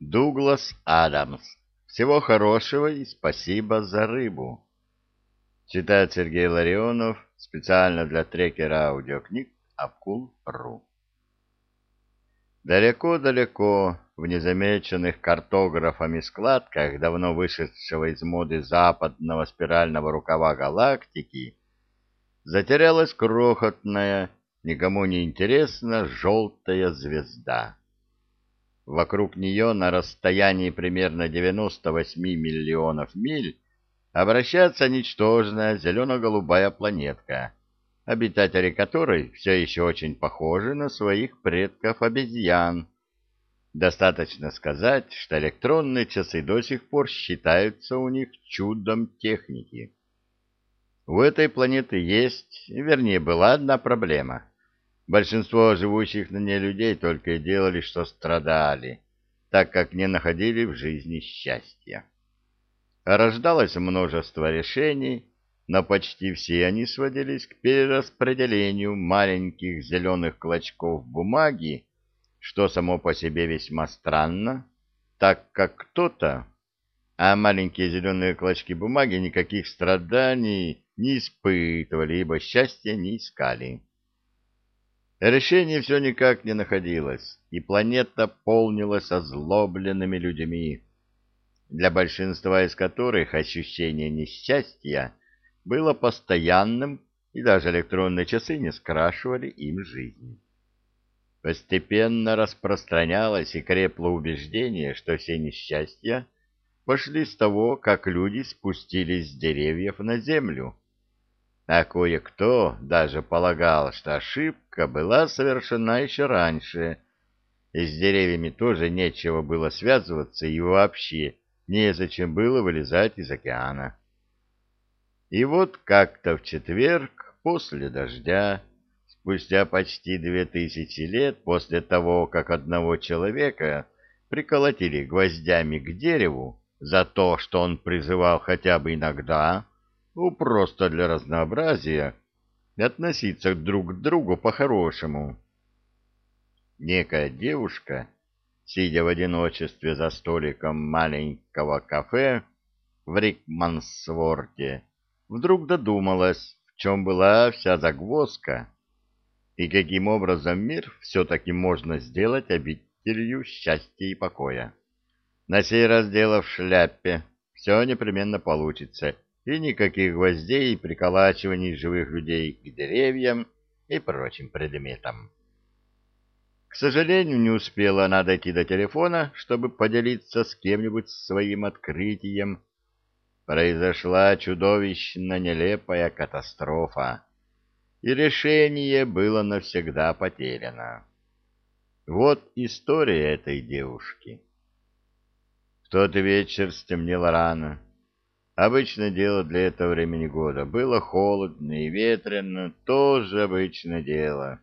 Дуглас Адамс. Всего хорошего и спасибо за рыбу. Читает Сергей Ларионов специально для трекера аудиокниг Апкул.ру. Далеко-далеко в незамеченных картографами складках давно вышедшего из моды западного спирального рукава галактики затерялась крохотная, никому не интересна желтая звезда. Вокруг нее на расстоянии примерно 98 миллионов миль обращается ничтожная зелено-голубая планетка, обитатели которой все еще очень похожи на своих предков-обезьян. Достаточно сказать, что электронные часы до сих пор считаются у них чудом техники. У этой планеты есть, вернее, была одна проблема — Большинство живущих на ней людей только и делали, что страдали, так как не находили в жизни счастья. Рождалось множество решений, но почти все они сводились к перераспределению маленьких зеленых клочков бумаги, что само по себе весьма странно, так как кто-то, а маленькие зеленые клочки бумаги никаких страданий не испытывали, ибо счастья не искали. Решение все никак не находилось, и планета полнилась озлобленными людьми, для большинства из которых ощущение несчастья было постоянным, и даже электронные часы не скрашивали им жизнь. Постепенно распространялось и крепло убеждение, что все несчастья пошли с того, как люди спустились с деревьев на землю, а кое-кто даже полагал, что ошибка была совершена еще раньше, и с деревьями тоже нечего было связываться и вообще незачем было вылезать из океана. И вот как-то в четверг после дождя, спустя почти две тысячи лет после того, как одного человека приколотили гвоздями к дереву за то, что он призывал хотя бы иногда просто для разнообразия, относиться друг к другу по-хорошему. Некая девушка, сидя в одиночестве за столиком маленького кафе в Рикмансворте, вдруг додумалась, в чем была вся загвоздка, и каким образом мир все-таки можно сделать обителью счастья и покоя. На сей раз дело в шляпе, все непременно получится — и никаких гвоздей и приколачиваний живых людей к деревьям и прочим предметам. К сожалению, не успела она дойти до телефона, чтобы поделиться с кем-нибудь своим открытием. Произошла чудовищно нелепая катастрофа, и решение было навсегда потеряно. Вот история этой девушки. В тот вечер стемнело рано. Обычное дело для этого времени года. Было холодно и ветрено, тоже обычное дело.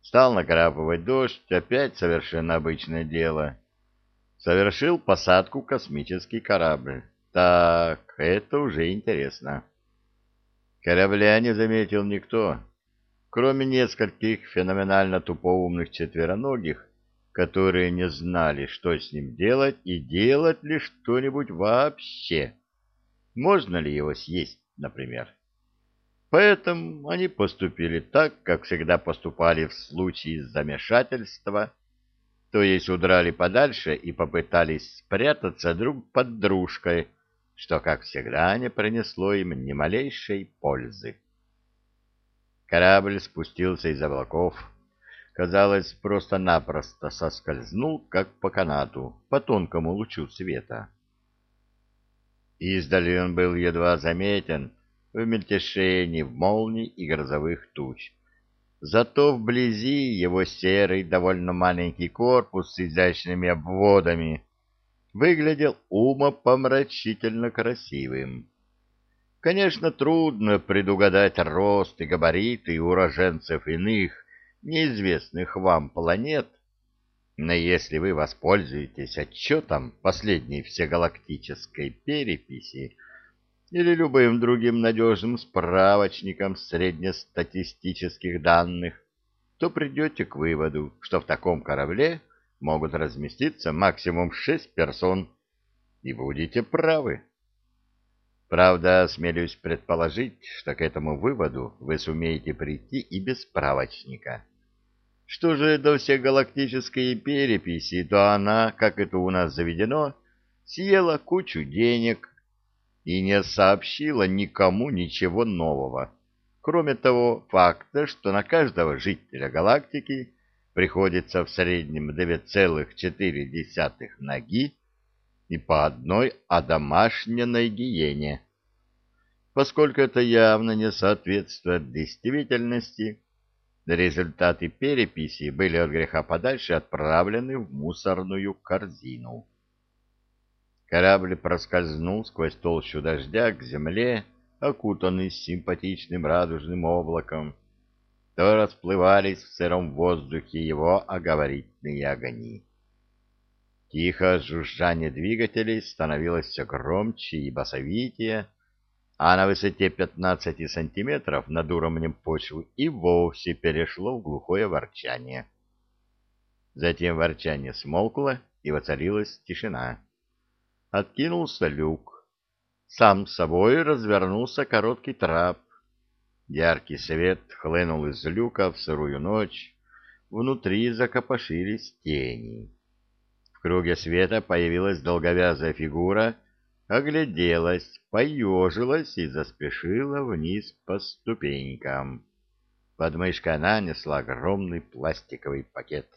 Стал накрапывать дождь, опять совершенно обычное дело. Совершил посадку космический корабль. Так, это уже интересно. Корабля не заметил никто, кроме нескольких феноменально тупоумных четвероногих, которые не знали, что с ним делать и делать ли что-нибудь вообще. Можно ли его съесть, например? Поэтому они поступили так, как всегда поступали в случае замешательства, то есть удрали подальше и попытались спрятаться друг под дружкой, что, как всегда, не принесло им ни малейшей пользы. Корабль спустился из облаков, казалось, просто-напросто соскользнул, как по канату, по тонкому лучу света. Издали он был едва заметен в мельтешении, в молнии и грозовых туч. Зато вблизи его серый, довольно маленький корпус с изящными обводами выглядел умопомрачительно красивым. Конечно, трудно предугадать рост и габариты уроженцев иных, неизвестных вам планет, но если вы воспользуетесь отчетом последней всегалактической переписи или любым другим надежным справочником среднестатистических данных, то придете к выводу, что в таком корабле могут разместиться максимум шесть персон, и будете правы. Правда, смелюсь предположить, что к этому выводу вы сумеете прийти и без справочника. Что же до всегалактической переписи, то она, как это у нас заведено, съела кучу денег и не сообщила никому ничего нового, кроме того факта, что на каждого жителя галактики приходится в среднем 2,4 ноги и по одной одомашненной гиене. Поскольку это явно не соответствует действительности, результаты переписи были от греха подальше отправлены в мусорную корзину. Корабль проскользнул сквозь толщу дождя к земле, окутанный симпатичным радужным облаком, то расплывались в сыром воздухе его оговорительные огни. Тихо жужжание двигателей становилось все громче и басовитее, а на высоте 15 сантиметров над уровнем почвы и вовсе перешло в глухое ворчание. Затем ворчание смолкло, и воцарилась тишина. Откинулся люк. Сам собой развернулся короткий трап. Яркий свет хлынул из люка в сырую ночь. Внутри закопошились тени. В круге света появилась долговязая фигура, огляделась, поежилась и заспешила вниз по ступенькам. Под мышкой она несла огромный пластиковый пакет.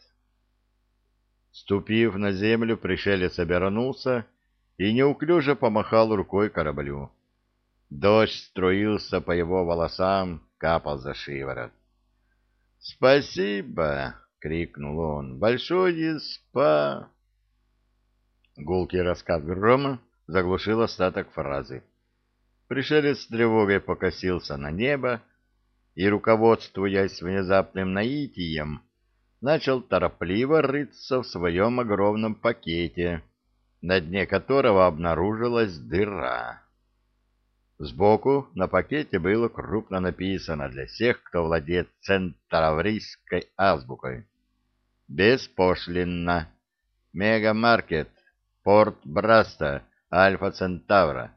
Ступив на землю, пришелец обернулся и неуклюже помахал рукой кораблю. Дождь струился по его волосам, капал за шиворот. «Спасибо!» — крикнул он. «Большое спа...» Гулкий раскат грома заглушил остаток фразы. Пришелец с тревогой покосился на небо и, руководствуясь внезапным наитием, начал торопливо рыться в своем огромном пакете, на дне которого обнаружилась дыра. Сбоку на пакете было крупно написано для всех, кто владеет центаврийской азбукой. Беспошлинно. Мегамаркет Порт Браста, Альфа Центавра.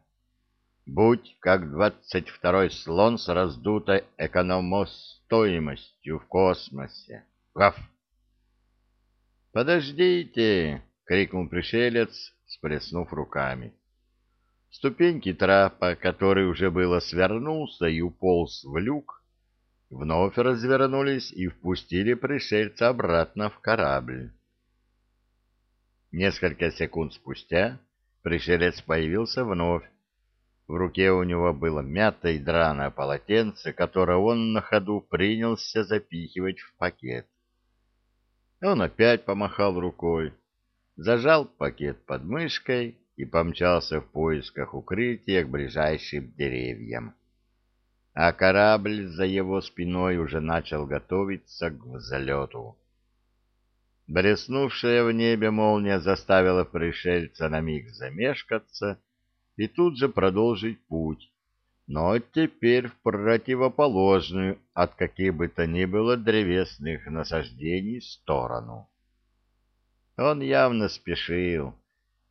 Будь как двадцать второй слон с раздутой экономостоимостью в космосе. Гав! «Подождите!» — крикнул пришелец, сплеснув руками. Ступеньки трапа, который уже было свернулся и уполз в люк, вновь развернулись и впустили пришельца обратно в корабль. Несколько секунд спустя пришелец появился вновь. В руке у него было мятое и драное полотенце, которое он на ходу принялся запихивать в пакет. Он опять помахал рукой, зажал пакет под мышкой и помчался в поисках укрытия к ближайшим деревьям. А корабль за его спиной уже начал готовиться к взлету. Блеснувшая в небе молния заставила пришельца на миг замешкаться и тут же продолжить путь, но теперь в противоположную от каких бы то ни было древесных насаждений сторону. Он явно спешил,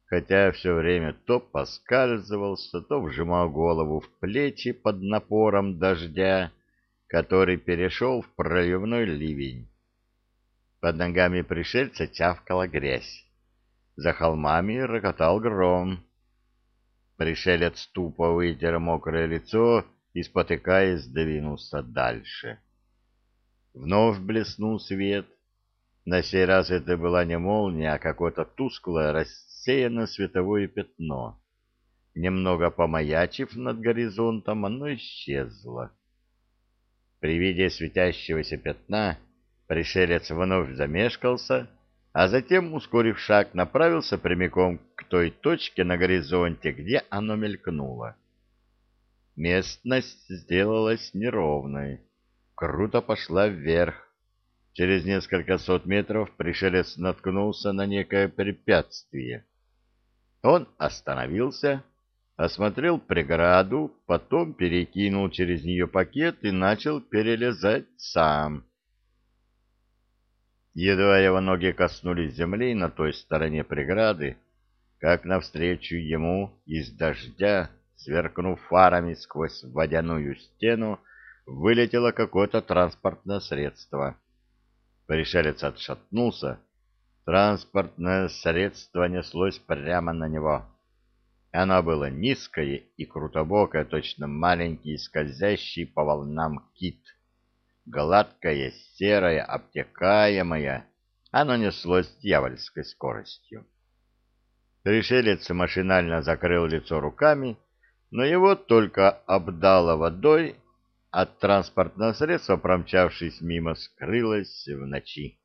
хотя все время то поскальзывался, то вжимал голову в плечи под напором дождя, который перешел в проливной ливень. Под ногами пришельца чавкала грязь. За холмами рокотал гром. Пришелец тупо вытер мокрое лицо и, спотыкаясь, двинулся дальше. Вновь блеснул свет. На сей раз это была не молния, а какое-то тусклое, рассеянное световое пятно. Немного помаячив над горизонтом, оно исчезло. При виде светящегося пятна Пришелец вновь замешкался, а затем, ускорив шаг, направился прямиком к той точке на горизонте, где оно мелькнуло. Местность сделалась неровной, круто пошла вверх. Через несколько сот метров пришелец наткнулся на некое препятствие. Он остановился, осмотрел преграду, потом перекинул через нее пакет и начал перелезать сам. Едва его ноги коснулись земли на той стороне преграды, как навстречу ему из дождя, сверкнув фарами сквозь водяную стену, вылетело какое-то транспортное средство. Пришелец отшатнулся. Транспортное средство неслось прямо на него. Оно было низкое и крутобокое, точно маленький скользящий по волнам кит гладкое, серое, обтекаемое, оно неслось с дьявольской скоростью. Пришелец машинально закрыл лицо руками, но его только обдало водой, а транспортное средство, промчавшись мимо, скрылось в ночи.